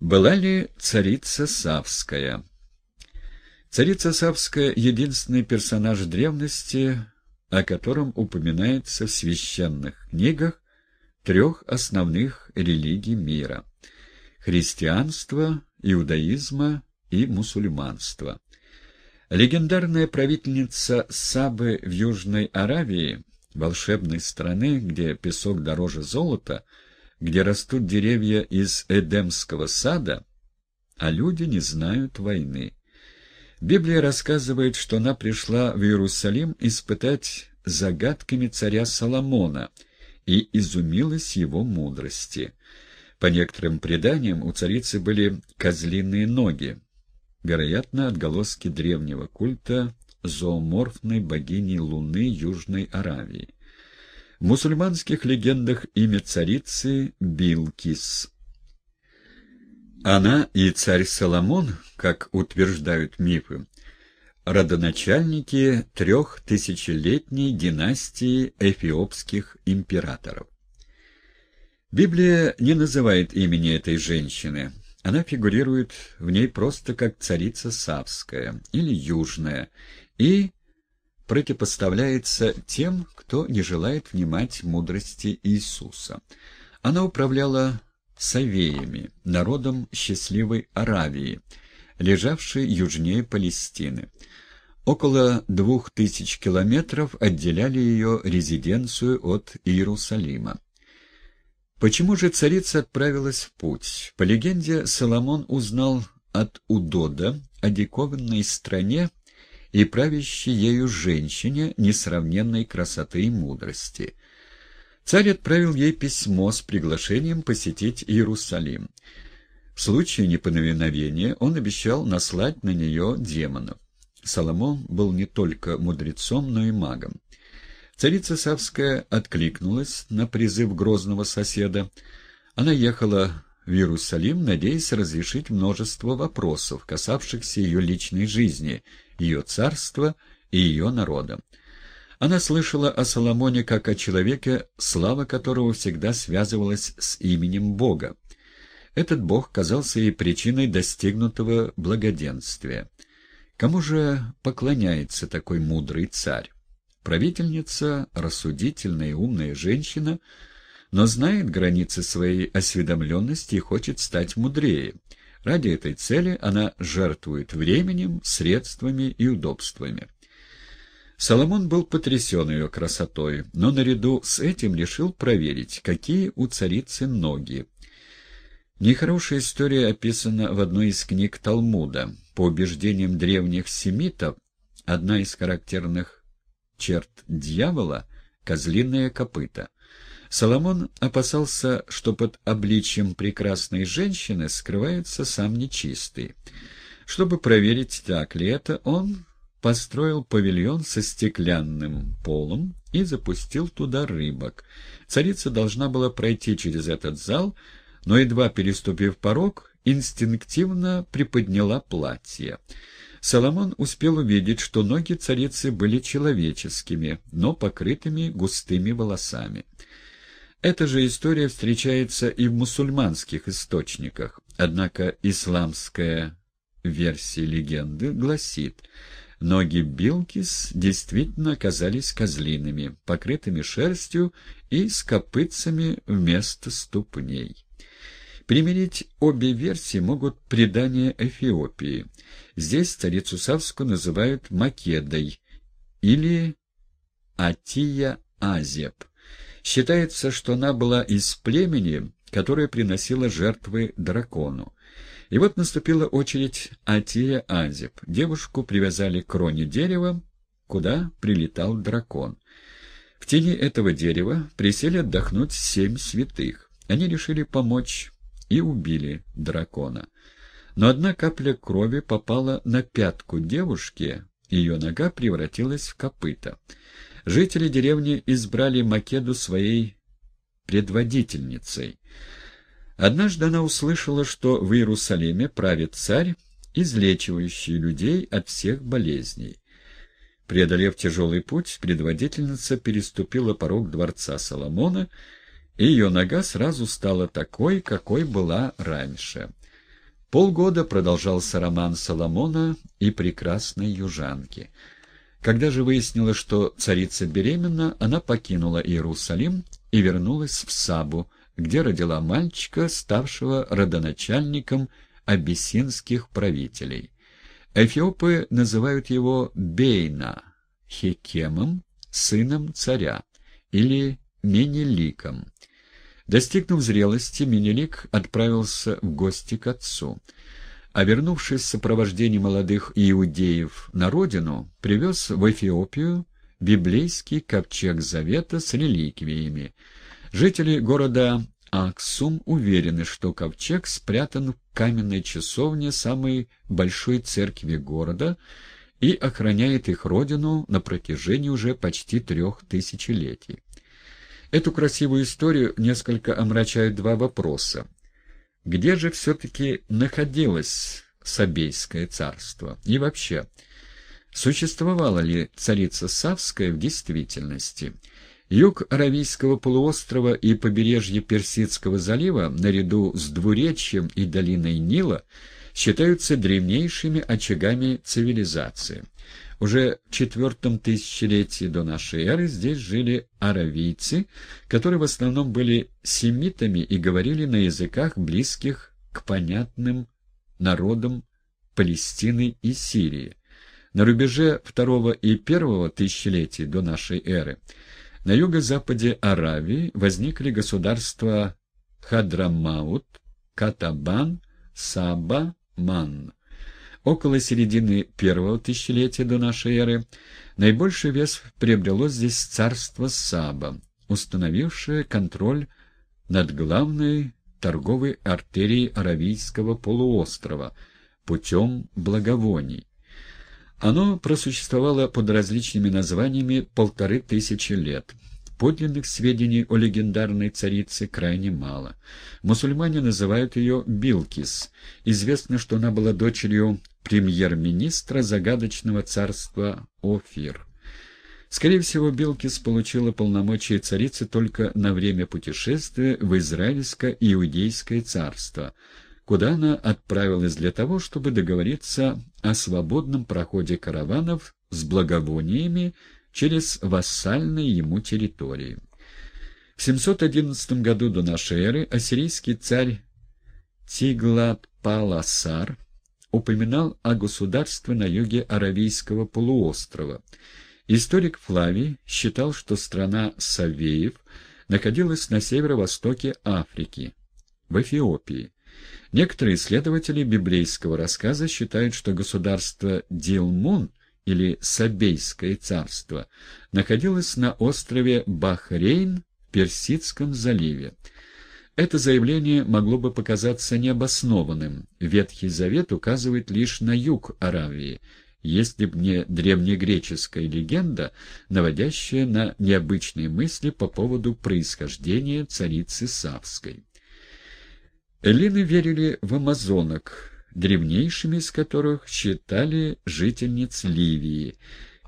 Была ли царица Савская? Царица Савская — единственный персонаж древности, о котором упоминается в священных книгах трех основных религий мира — христианства, иудаизма и мусульманства. Легендарная правительница Сабы в Южной Аравии, волшебной страны, где песок дороже золота — где растут деревья из Эдемского сада, а люди не знают войны. Библия рассказывает, что она пришла в Иерусалим испытать загадками царя Соломона и изумилась его мудрости. По некоторым преданиям у царицы были козлиные ноги, вероятно, отголоски древнего культа зооморфной богини Луны Южной Аравии. В мусульманских легендах имя царицы Билкис. Она и царь Соломон, как утверждают мифы, родоначальники трехтысячелетней династии эфиопских императоров. Библия не называет имени этой женщины. Она фигурирует в ней просто как царица Савская или Южная и противопоставляется тем, кто не желает внимать мудрости Иисуса. Она управляла Савеями, народом счастливой Аравии, лежавшей южнее Палестины. Около двух тысяч километров отделяли ее резиденцию от Иерусалима. Почему же царица отправилась в путь? По легенде, Соломон узнал от Удода о диковинной стране, и правящей ею женщине несравненной красоты и мудрости. Царь отправил ей письмо с приглашением посетить Иерусалим. В случае неповиновения он обещал наслать на нее демонов. Соломон был не только мудрецом, но и магом. Царица Савская откликнулась на призыв грозного соседа. Она ехала в Иерусалим, надеясь разрешить множество вопросов, касавшихся ее личной жизни, ее царства и ее народа. Она слышала о Соломоне как о человеке, слава которого всегда связывалась с именем Бога. Этот Бог казался ей причиной достигнутого благоденствия. Кому же поклоняется такой мудрый царь? Правительница, рассудительная и умная женщина — но знает границы своей осведомленности и хочет стать мудрее. Ради этой цели она жертвует временем, средствами и удобствами. Соломон был потрясен ее красотой, но наряду с этим решил проверить, какие у царицы ноги. Нехорошая история описана в одной из книг Талмуда. По убеждениям древних семитов, одна из характерных черт дьявола — козлиное копыто. Соломон опасался, что под обличьем прекрасной женщины скрывается сам нечистый. Чтобы проверить, так ли это, он построил павильон со стеклянным полом и запустил туда рыбок. Царица должна была пройти через этот зал, но, едва переступив порог, инстинктивно приподняла платье. Соломон успел увидеть, что ноги царицы были человеческими, но покрытыми густыми волосами. Эта же история встречается и в мусульманских источниках, однако исламская версия легенды гласит, ноги Билкис действительно оказались козлиными, покрытыми шерстью и с копытцами вместо ступней. Примерить обе версии могут предания Эфиопии. Здесь царицу Савскую называют Македой или Атия Азеп. Считается, что она была из племени, которое приносило жертвы дракону. И вот наступила очередь Атия Азеп. Девушку привязали к кроне дерева, куда прилетал дракон. В тени этого дерева присели отдохнуть семь святых. Они решили помочь и убили дракона. Но одна капля крови попала на пятку девушки, ее нога превратилась в копыта. Жители деревни избрали Македу своей предводительницей. Однажды она услышала, что в Иерусалиме правит царь, излечивающий людей от всех болезней. Преодолев тяжелый путь, предводительница переступила порог дворца Соломона, и ее нога сразу стала такой, какой была раньше. Полгода продолжался роман Соломона и прекрасной южанки. Когда же выяснилось, что царица беременна, она покинула Иерусалим и вернулась в Сабу, где родила мальчика, ставшего родоначальником абиссинских правителей. Эфиопы называют его Бейна, Хекемом, сыном царя, или Менеликом. Достигнув зрелости, Менелик отправился в гости к отцу, а вернувшись в сопровождении молодых иудеев на родину, привез в Эфиопию библейский ковчег Завета с реликвиями. Жители города Аксум уверены, что ковчег спрятан в каменной часовне самой большой церкви города и охраняет их родину на протяжении уже почти трех тысячелетий. Эту красивую историю несколько омрачают два вопроса. Где же все-таки находилось Сабейское царство? И вообще, существовала ли царица Савская в действительности? Юг Аравийского полуострова и побережье Персидского залива, наряду с двуречьем и долиной Нила, считаются древнейшими очагами цивилизации. Уже в четвертом тысячелетии до нашей эры здесь жили аравийцы, которые в основном были семитами и говорили на языках, близких к понятным народам Палестины и Сирии. На рубеже второго и первого тысячелетий до нашей эры на юго-западе Аравии возникли государства Хадрамаут, Катабан, Саба, Ман. Около середины первого тысячелетия до нашей эры наибольший вес приобрело здесь царство Саба, установившее контроль над главной торговой артерией Аравийского полуострова путем благовоний. Оно просуществовало под различными названиями полторы тысячи лет. Подлинных сведений о легендарной царице крайне мало. Мусульмане называют ее Билкис. Известно, что она была дочерью премьер-министра загадочного царства Офир. Скорее всего, Билкис получила полномочия царицы только на время путешествия в Израильско-Иудейское царство – куда она отправилась для того, чтобы договориться о свободном проходе караванов с благовониями через вассальные ему территории. В 711 году до нашей эры ассирийский царь Тиглат-Паласар упоминал о государстве на юге Аравийского полуострова. Историк Флавий считал, что страна Савеев находилась на северо-востоке Африки, в Эфиопии, Некоторые исследователи библейского рассказа считают, что государство Дилмун или Сабейское царство находилось на острове Бахрейн в Персидском заливе. Это заявление могло бы показаться необоснованным. Ветхий Завет указывает лишь на юг Аравии, если б не древнегреческая легенда, наводящая на необычные мысли по поводу происхождения царицы Савской. Эллины верили в амазонок, древнейшими из которых считали жительниц Ливии,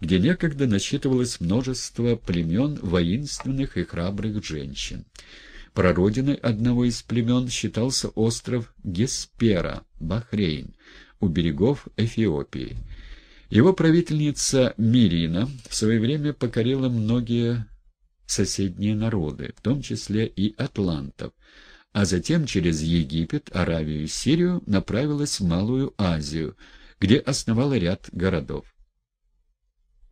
где некогда насчитывалось множество племен воинственных и храбрых женщин. Прародиной одного из племен считался остров Геспера, Бахрейн, у берегов Эфиопии. Его правительница Мирина в свое время покорила многие соседние народы, в том числе и атлантов, а затем через Египет, Аравию и Сирию направилась в Малую Азию, где основала ряд городов.